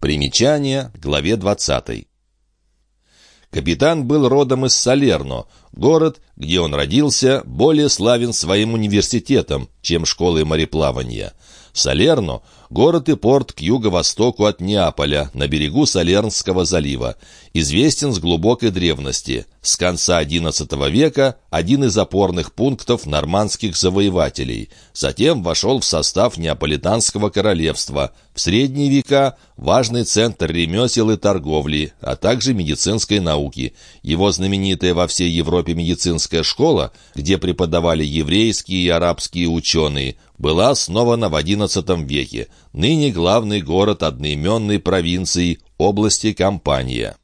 Примечание к главе 20. Капитан был родом из Салерно, город, где он родился, более славен своим университетом, чем школой мореплавания. Салерно – город и порт к юго-востоку от Неаполя, на берегу Салернского залива. Известен с глубокой древности. С конца XI века один из опорных пунктов нормандских завоевателей. Затем вошел в состав Неаполитанского королевства. В средние века – важный центр ремесел и торговли, а также медицинской науки. Его знаменитая во всей Европе медицинская школа, где преподавали еврейские и арабские ученые, была основана в XI веке, ныне главный город одноименной провинции, области Кампания.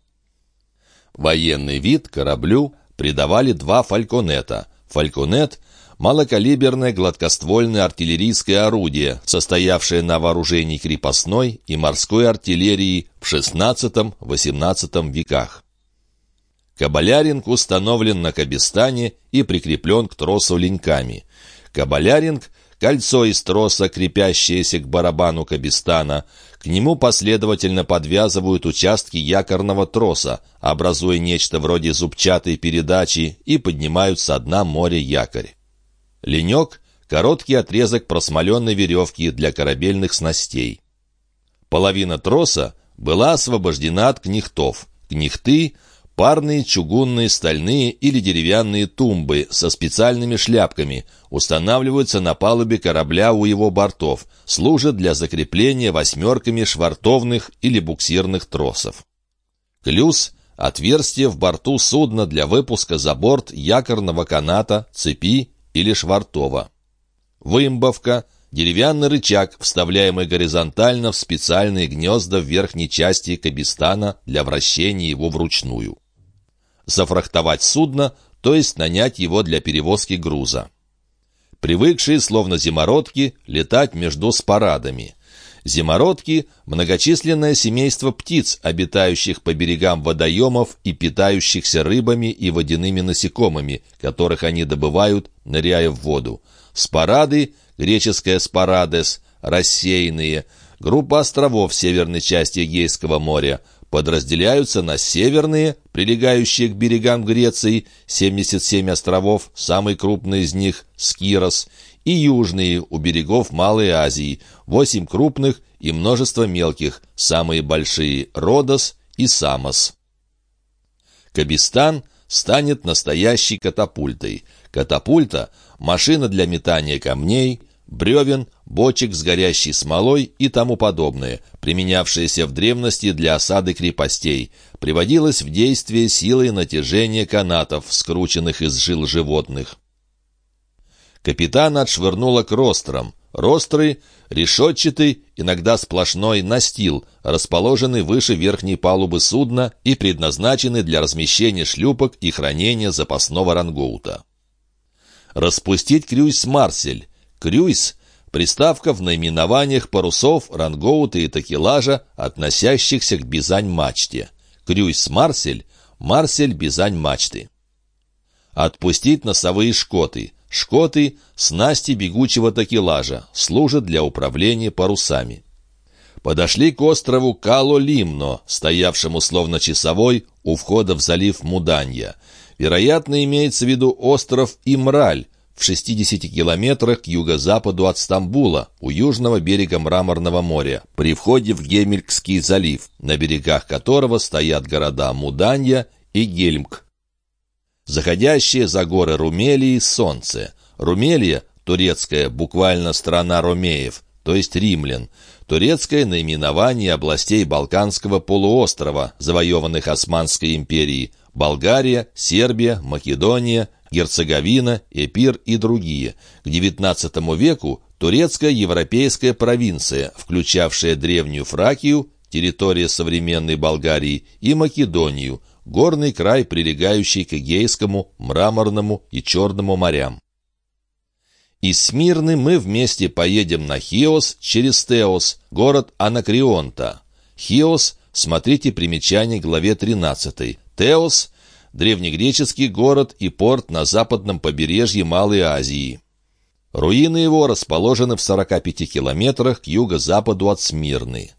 Военный вид кораблю придавали два фальконета. Фальконет — малокалиберное гладкоствольное артиллерийское орудие, состоявшее на вооружении крепостной и морской артиллерии в XVI-XVIII веках. Кабаляринг установлен на Кабистане и прикреплен к тросу леньками. Кабаляринг кольцо из троса, крепящееся к барабану Кабистана. К нему последовательно подвязывают участки якорного троса, образуя нечто вроде зубчатой передачи и поднимают со дна моря якорь. Ленек — короткий отрезок просмоленной веревки для корабельных снастей. Половина троса была освобождена от кнехтов. Кнехты Парные чугунные, стальные или деревянные тумбы со специальными шляпками устанавливаются на палубе корабля у его бортов, служат для закрепления восьмерками швартовных или буксирных тросов. Клюз — отверстие в борту судна для выпуска за борт якорного каната, цепи или швартова. Вымбовка — деревянный рычаг, вставляемый горизонтально в специальные гнезда в верхней части кабистана для вращения его вручную зафрахтовать судно, то есть нанять его для перевозки груза. Привыкшие, словно зимородки, летать между спарадами. Зимородки – многочисленное семейство птиц, обитающих по берегам водоемов и питающихся рыбами и водяными насекомыми, которых они добывают, ныряя в воду. Спарады, греческое «спарадес», рассеянные, группа островов в северной части Эгейского моря – подразделяются на северные, прилегающие к берегам Греции, 77 островов, самый крупный из них – Скирос, и южные, у берегов Малой Азии, 8 крупных и множество мелких, самые большие – Родос и Самос. Кабистан станет настоящей катапультой. Катапульта – машина для метания камней – бревен, бочек с горящей смолой и тому подобное, применявшееся в древности для осады крепостей, приводилось в действие силой натяжения канатов, скрученных из жил животных. Капитан отшвырнула к рострам. Ростры — решетчатый, иногда сплошной настил, расположенный выше верхней палубы судна и предназначенный для размещения шлюпок и хранения запасного рангоута. Распустить крюйс-марсель, Крюйс — приставка в наименованиях парусов, рангоута и такелажа, относящихся к бизань-мачте. Крюйс-марсель — марсель-бизань-мачты. Отпустить носовые шкоты. Шкоты — снасти бегучего такелажа, служат для управления парусами. Подошли к острову Кало-Лимно, стоявшему словно часовой у входа в залив Муданья. Вероятно, имеется в виду остров Имраль, в 60 километрах к юго-западу от Стамбула, у южного берега Мраморного моря, при входе в Гемелькский залив, на берегах которого стоят города Муданья и Гельмк. Заходящее за горы Румелии солнце. Румелия, турецкая, буквально страна ромеев, то есть римлян, турецкое наименование областей Балканского полуострова, завоеванных Османской империей, Болгария, Сербия, Македония, Герцеговина, Эпир и другие. К XIX веку турецкая европейская провинция, включавшая древнюю Фракию, территория современной Болгарии, и Македонию, горный край, прилегающий к Эгейскому, Мраморному и Черному морям. Из Смирны мы вместе поедем на Хиос через Теос, город Анакреонта. Хиос, смотрите примечание главе 13. Теос древнегреческий город и порт на западном побережье Малой Азии. Руины его расположены в 45 километрах к юго-западу от Смирны.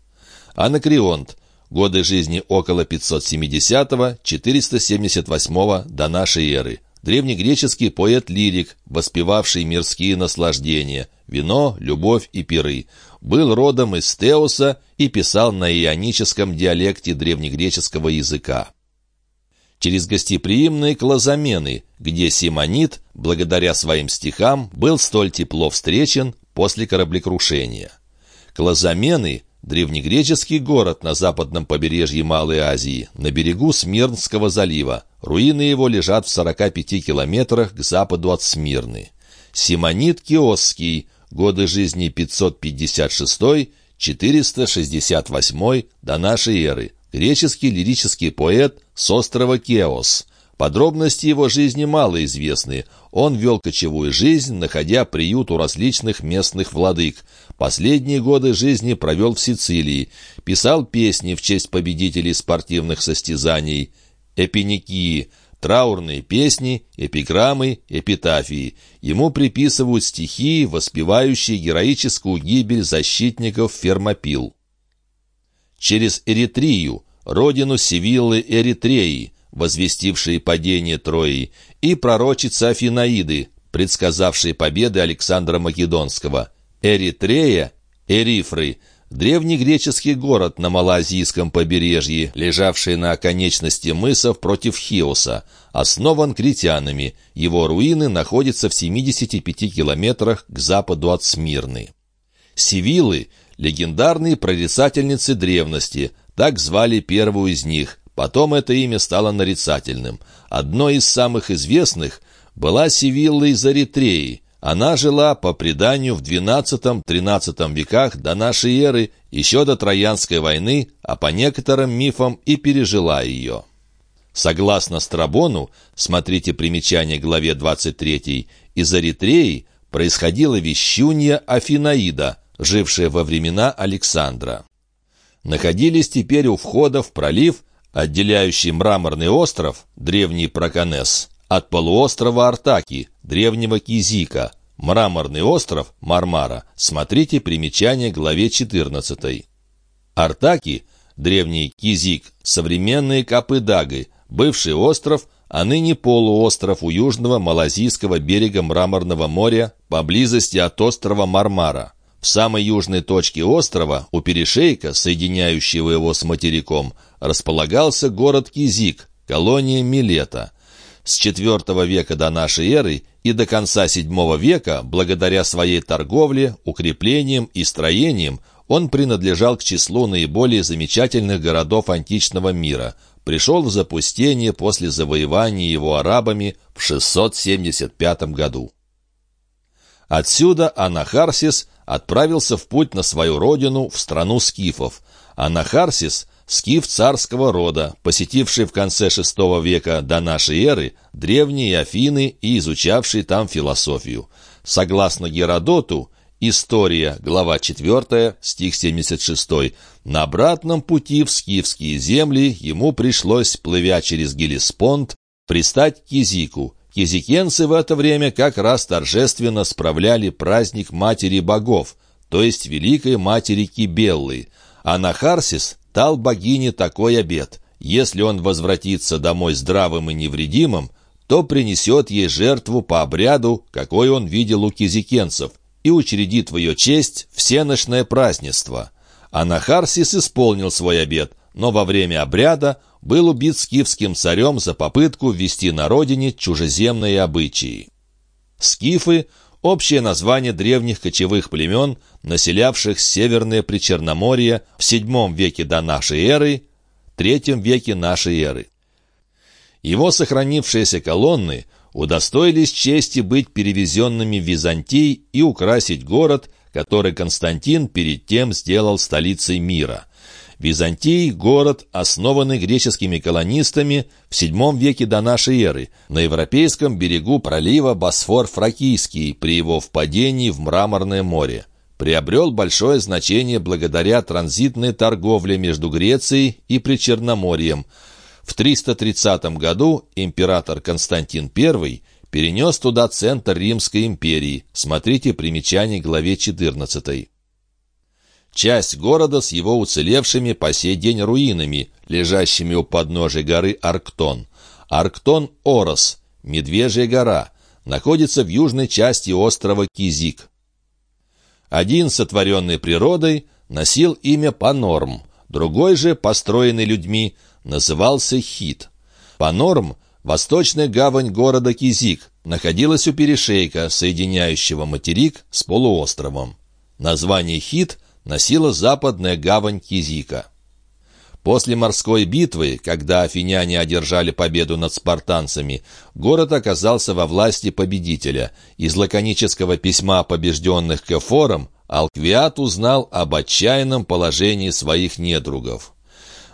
Анакреонт. Годы жизни около 570-478 до нашей эры. Древнегреческий поэт-лирик, воспевавший мирские наслаждения, вино, любовь и пиры. Был родом из Теоса и писал на ионическом диалекте древнегреческого языка. Через гостеприимные клозамены, где Симонит, благодаря своим стихам, был столь тепло встречен после кораблекрушения. Клозамены Древнегреческий город на западном побережье Малой Азии, на берегу Смирнского залива. Руины его лежат в 45 километрах к западу от Смирны. Симонит Киосский, годы жизни 556-468 до нашей эры. Греческий лирический поэт с острова Кеос – Подробности его жизни мало известны. Он вел кочевую жизнь, находя приют у различных местных владык. Последние годы жизни провел в Сицилии. Писал песни в честь победителей спортивных состязаний. Эпиникии – траурные песни, эпиграммы, эпитафии. Ему приписывают стихи, воспевающие героическую гибель защитников Фермопил. Через Эритрию, родину Севиллы Эритреи, возвестившие падение Трои, и пророчица Афинаиды, предсказавшие победы Александра Македонского. Эритрея, Эрифры, древнегреческий город на Малазийском побережье, лежавший на оконечности мысов против Хиоса, основан критянами. Его руины находятся в 75 километрах к западу от Смирны. Сивилы – легендарные прорицательницы древности, так звали первую из них – Потом это имя стало нарицательным. Одной из самых известных была Сивилла из Эритреи. Она жила, по преданию, в XII-XIII веках до нашей эры, еще до Троянской войны, а по некоторым мифам и пережила ее. Согласно Страбону, смотрите примечание главе 23, из Эритреи происходила вещунья Афинаида, жившая во времена Александра. Находились теперь у входа в пролив отделяющий мраморный остров, древний Проконес, от полуострова Артаки, древнего Кизика, мраморный остров Мармара, смотрите примечание главе 14. Артаки, древний Кизик, современные Капыдагы, бывший остров, а ныне полуостров у южного Малазийского берега Мраморного моря, поблизости от острова Мармара. В самой южной точке острова, у перешейка, соединяющего его с материком, располагался город Кизик, колония Милета. С IV века до нашей эры и до конца VII века, благодаря своей торговле, укреплениям и строениям, он принадлежал к числу наиболее замечательных городов античного мира, пришел в запустение после завоевания его арабами в 675 году. Отсюда Анахарсис отправился в путь на свою родину, в страну скифов. Анахарсис – скиф царского рода, посетивший в конце VI века до нашей эры древние Афины и изучавший там философию. Согласно Геродоту, История, глава 4, стих 76. На обратном пути в скифские земли ему пришлось, плывя через Гелеспонд, пристать к Кизику. Кизикенцы в это время как раз торжественно справляли праздник Матери Богов, то есть Великой Матери Кибеллы, а Нахарсис дал богине такой обет. Если он возвратится домой здравым и невредимым, то принесет ей жертву по обряду, какой он видел у кизикенцев, и учредит в ее честь всеночное празднество. Анахарсис исполнил свой обет, но во время обряда был убит скифским царем за попытку ввести на родине чужеземные обычаи. Скифы общее название древних кочевых племен, населявших Северное Причерноморье в VII веке до нашей эры, III веке нашей эры. Его сохранившиеся колонны удостоились чести быть перевезенными в Византий и украсить город, который Константин перед тем сделал столицей мира – Византий – город, основанный греческими колонистами в VII веке до нашей эры, на европейском берегу пролива Босфор-Фракийский при его впадении в Мраморное море. Приобрел большое значение благодаря транзитной торговле между Грецией и Причерноморьем. В 330 году император Константин I перенес туда центр Римской империи. Смотрите примечание главе 14. Часть города с его уцелевшими по сей день руинами, лежащими у подножия горы Арктон. Арктон-Орос, Медвежья гора, находится в южной части острова Кизик. Один, сотворенный природой, носил имя Панорм, другой же, построенный людьми, назывался Хит. Панорм — восточная гавань города Кизик, находилась у перешейка, соединяющего материк с полуостровом. Название Хит носила западная гавань Кизика. После морской битвы, когда афиняне одержали победу над спартанцами, город оказался во власти победителя. Из лаконического письма побежденных к эфорам Алквиат узнал об отчаянном положении своих недругов.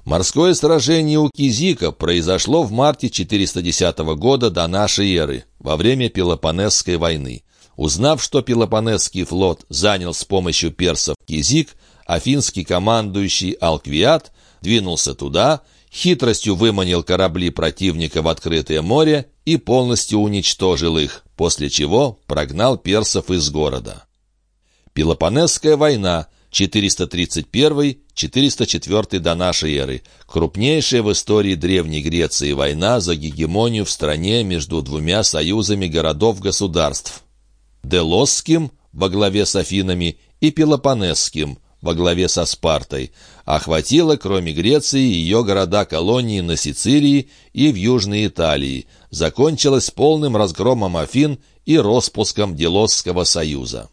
Морское сражение у Кизика произошло в марте 410 года до нашей эры, во время Пелопонесской войны. Узнав, что Пелопонесский флот занял с помощью персов Кизик, афинский командующий Алквиат двинулся туда, хитростью выманил корабли противника в открытое море и полностью уничтожил их, после чего прогнал персов из города. Пелопонесская война 431-404 до нашей эры. Крупнейшая в истории Древней Греции война за гегемонию в стране между двумя союзами городов-государств. Делосским во главе с Афинами и Пелопонесским во главе со Спартой, охватила, кроме Греции, ее города-колонии на Сицилии и в Южной Италии, закончилась полным разгромом Афин и распуском Делосского союза.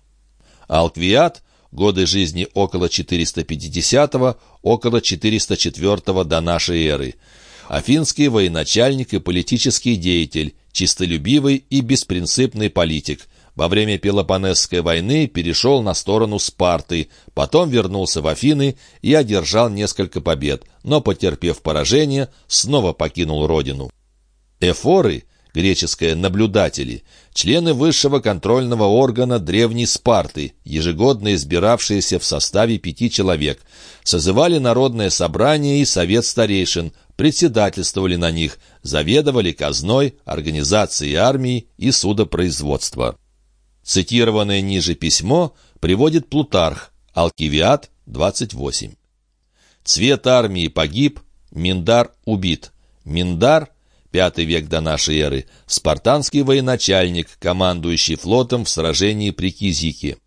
Алквиат – годы жизни около 450-го, около 404 до нашей эры. Афинский военачальник и политический деятель, чистолюбивый и беспринципный политик. Во время Пелопонесской войны перешел на сторону Спарты, потом вернулся в Афины и одержал несколько побед, но, потерпев поражение, снова покинул родину. Эфоры – греческое «наблюдатели», члены высшего контрольного органа Древней Спарты, ежегодно избиравшиеся в составе пяти человек, созывали народное собрание и совет старейшин, председательствовали на них, заведовали казной, организацией армии и судопроизводства. Цитированное ниже письмо приводит Плутарх, Алкивиад, 28. Цвет армии погиб, Миндар убит. Миндар V век до нашей эры, спартанский военачальник, командующий флотом в сражении при Кизике.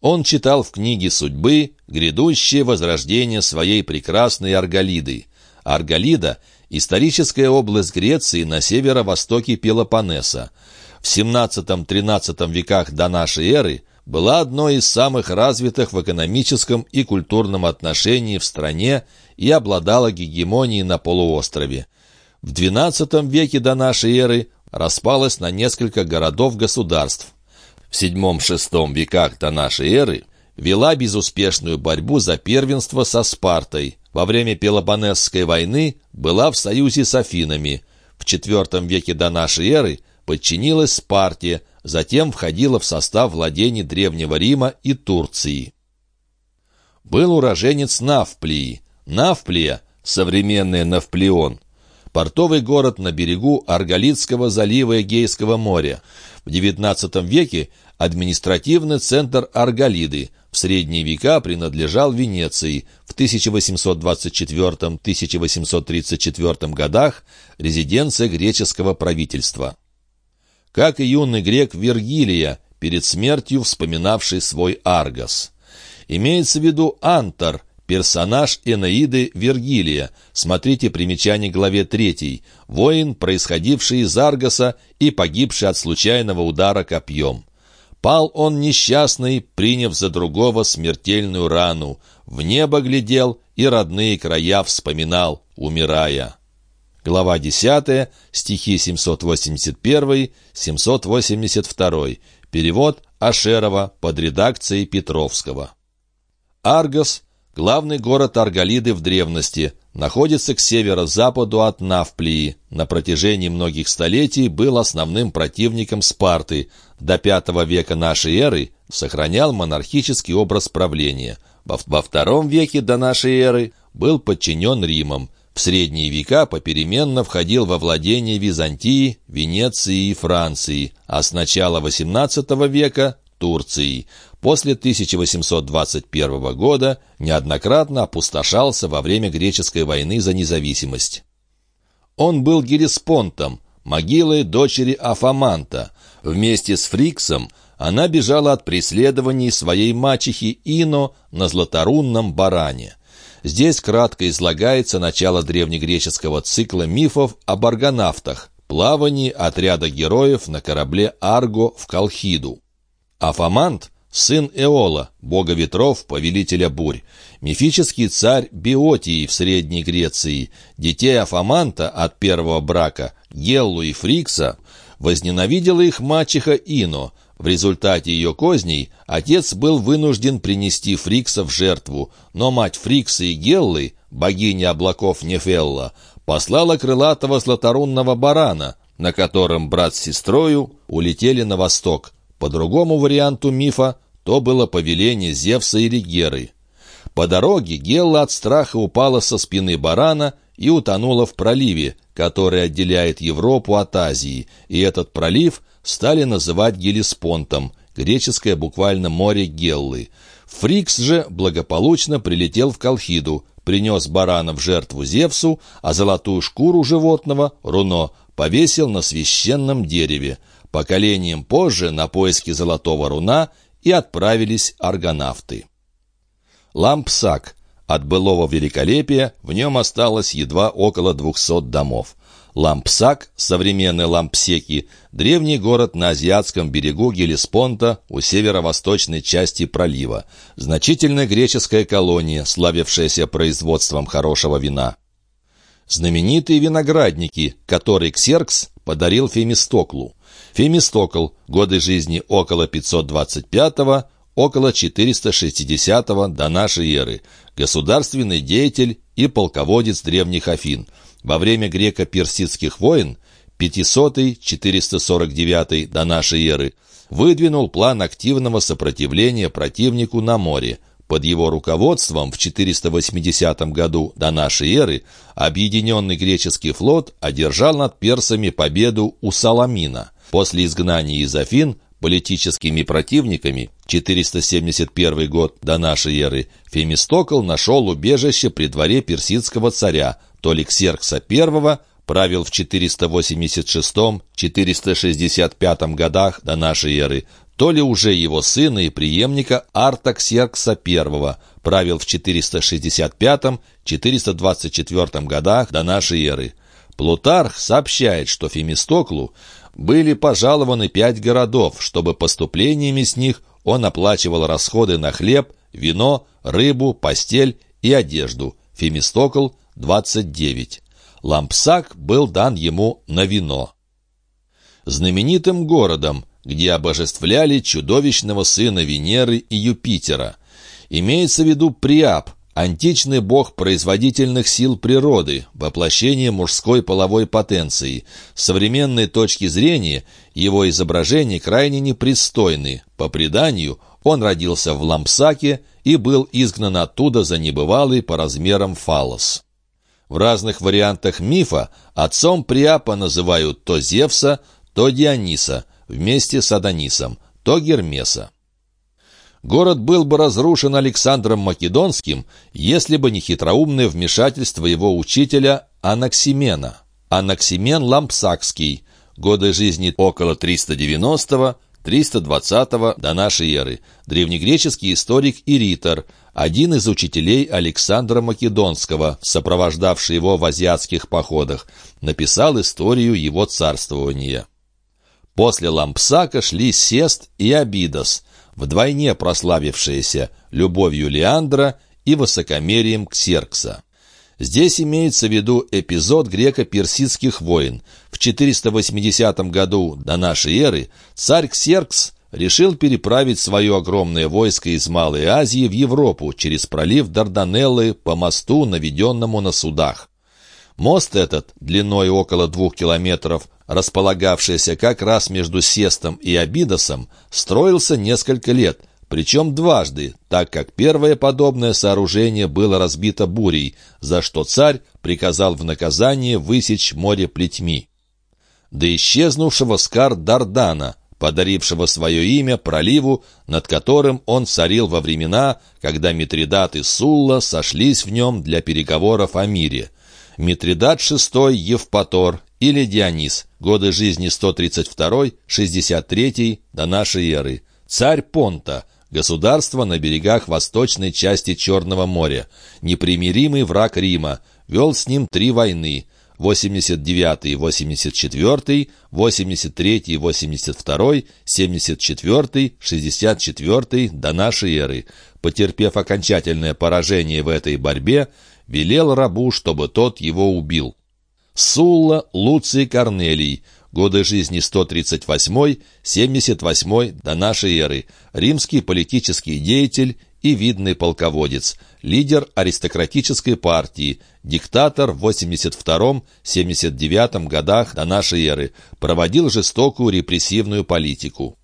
Он читал в книге «Судьбы» грядущее возрождение своей прекрасной Арголиды. Арголида – историческая область Греции на северо-востоке Пелопоннеса. В XVII-XIII веках до нашей эры была одной из самых развитых в экономическом и культурном отношении в стране и обладала гегемонией на полуострове. В XII веке до нашей эры распалась на несколько городов-государств. В VII-VI веках до нашей эры вела безуспешную борьбу за первенство со Спартой. Во время Пелопонесской войны была в союзе с Афинами. В IV веке до нашей эры подчинилась Спарте, затем входила в состав владений Древнего Рима и Турции. Был уроженец Навплии. Навплия, современный Навплеон, портовый город на берегу Арголитского залива Эгейского моря. В XIX веке административный центр Арголиды, в средние века принадлежал Венеции, в 1824-1834 годах резиденция греческого правительства. Как и юный грек Вергилия, перед смертью вспоминавший свой Аргос. Имеется в виду Антар – Персонаж Энеиды Вергилия. Смотрите примечание главе 3. Воин, происходивший из Аргоса и погибший от случайного удара копьем. Пал он несчастный, приняв за другого смертельную рану. В небо глядел и родные края вспоминал, умирая. Глава 10, стихи 781-782. Перевод Ашерова под редакцией Петровского. Аргос Главный город Арголиды в древности находится к северо-западу от Навплии. На протяжении многих столетий был основным противником Спарты. До V века нашей эры сохранял монархический образ правления. Во, втором веке до нашей эры был подчинен Римом. В средние века попеременно входил во владение Византии, Венеции и Франции, а с начала XVIII века – Турции. после 1821 года неоднократно опустошался во время Греческой войны за независимость. Он был Гелеспонтом, могилой дочери Афаманта. Вместе с Фриксом она бежала от преследований своей мачехи Ино на златорунном баране. Здесь кратко излагается начало древнегреческого цикла мифов об аргонавтах, плавании отряда героев на корабле Арго в Колхиду. Афамант – сын Эола, бога ветров, повелителя бурь, мифический царь Биотии в Средней Греции, детей Афаманта от первого брака, Геллу и Фрикса, возненавидела их мачеха Ино. В результате ее козней отец был вынужден принести Фрикса в жертву, но мать Фрикса и Геллы, богиня облаков Нефелла, послала крылатого златорунного барана, на котором брат с сестрою улетели на восток. По другому варианту мифа, то было повеление Зевса или Геры. По дороге Гелла от страха упала со спины барана и утонула в проливе, который отделяет Европу от Азии, и этот пролив стали называть Гелеспонтом, греческое буквально море Геллы. Фрикс же благополучно прилетел в Колхиду, принес барана в жертву Зевсу, а золотую шкуру животного, руно, повесил на священном дереве. Поколением позже на поиски золотого руна и отправились аргонавты. Лампсак. От былого великолепия в нем осталось едва около двухсот домов. Лампсак, современный Лампсеки, древний город на азиатском берегу Гелеспонта у северо-восточной части пролива. Значительная греческая колония, славившаяся производством хорошего вина. Знаменитые виноградники, которые Ксеркс подарил Фемистоклу. Фемистокл, годы жизни около 525 около 460 до нашей эры, государственный деятель и полководец древних Афин – во время греко-персидских войн 500-449 до нашей эры выдвинул план активного сопротивления противнику на море. Под его руководством в 480 году до нашей эры объединенный греческий флот одержал над персами победу у Саламина. После изгнания из Афин политическими противниками 471 год до нашей эры Фемистокл нашел убежище при дворе персидского царя то ли Ксеркса I правил в 486-465 годах до нашей эры, то ли уже его сына и преемника Артаксеркса I правил в 465-424 годах до нашей эры. Плутарх сообщает, что Фемистоклу были пожалованы пять городов, чтобы поступлениями с них он оплачивал расходы на хлеб, вино, рыбу, постель и одежду. Фемистокл 29. Лампсак был дан ему на вино. Знаменитым городом, где обожествляли чудовищного сына Венеры и Юпитера. Имеется в виду Приап, античный бог производительных сил природы, воплощение мужской половой потенции. С современной точки зрения его изображения крайне непристойны. По преданию, он родился в Лампсаке и был изгнан оттуда за небывалый по размерам фалос. В разных вариантах мифа отцом Приапа называют то Зевса, то Диониса, вместе с Адонисом, то Гермеса. Город был бы разрушен Александром Македонским, если бы не хитроумное вмешательство его учителя Анаксимена. Анаксимен Лампсакский, годы жизни около 390 320 до нашей эры, древнегреческий историк Иритор, один из учителей Александра Македонского, сопровождавший его в азиатских походах, написал историю его царствования. После Лампсака шли Сест и Абидос, вдвойне прославившиеся любовью Леандра и высокомерием Ксеркса. Здесь имеется в виду эпизод греко-персидских войн. В 480 году до нашей эры царь Ксеркс решил переправить свое огромное войско из Малой Азии в Европу через пролив Дарданеллы по мосту, наведенному на судах. Мост этот, длиной около двух километров, располагавшийся как раз между Сестом и Абидосом, строился несколько лет, причем дважды, так как первое подобное сооружение было разбито бурей, за что царь приказал в наказание высечь море плетьми. До исчезнувшего Скар Дардана – подарившего свое имя проливу, над которым он царил во времена, когда Митридат и Сулла сошлись в нем для переговоров о мире. Митридат VI Евпатор или Дионис, годы жизни 132-63 до нашей эры, царь Понта, государство на берегах восточной части Черного моря, непримиримый враг Рима, вел с ним три войны – 89, 84, 83, 82, 74, 64 до нашей эры. Потерпев окончательное поражение в этой борьбе, велел рабу, чтобы тот его убил. Сулла Луций Корнелий, годы жизни 138-78 до нашей эры, римский политический деятель и видный полководец, лидер аристократической партии, диктатор в 82-79 годах до нашей эры, проводил жестокую репрессивную политику.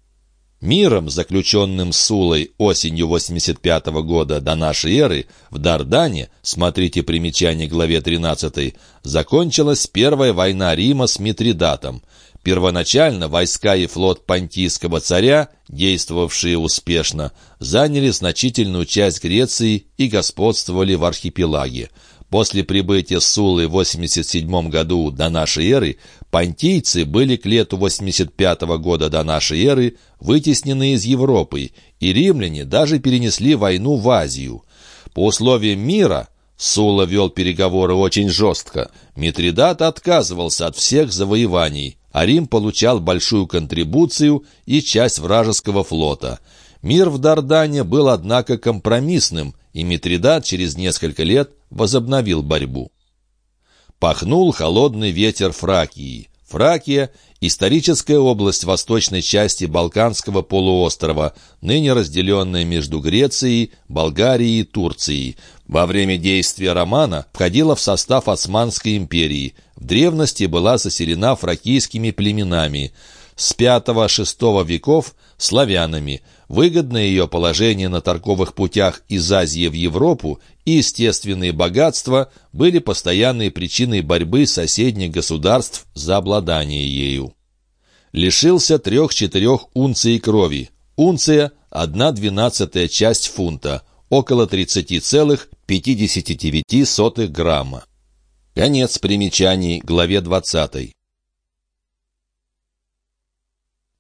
Миром, заключенным Сулой осенью 85 -го года до нашей эры, в Дардане, смотрите примечание главе 13, закончилась Первая война Рима с Митридатом. Первоначально войска и флот понтийского царя, действовавшие успешно, заняли значительную часть Греции и господствовали в архипелаге. После прибытия Сулы в 87 году до нашей эры понтийцы были к лету 85 года до нашей эры вытеснены из Европы, и римляне даже перенесли войну в Азию. По условиям мира Сула вел переговоры очень жестко. Митридат отказывался от всех завоеваний, а Рим получал большую контрибуцию и часть вражеского флота. Мир в Дардане был, однако, компромиссным, и Митридат через несколько лет возобновил борьбу. Пахнул холодный ветер Фракии. Фракия – историческая область восточной части Балканского полуострова, ныне разделенная между Грецией, Болгарией и Турцией. Во время действия романа входила в состав Османской империи. В древности была заселена фракийскими племенами – с V-VI веков славянами. Выгодное ее положение на торговых путях из Азии в Европу и естественные богатства были постоянной причиной борьбы соседних государств за обладание ею. Лишился трех-четырех унций крови. Унция – одна двенадцатая часть фунта, около 30,59 грамма. Конец примечаний, главе 20.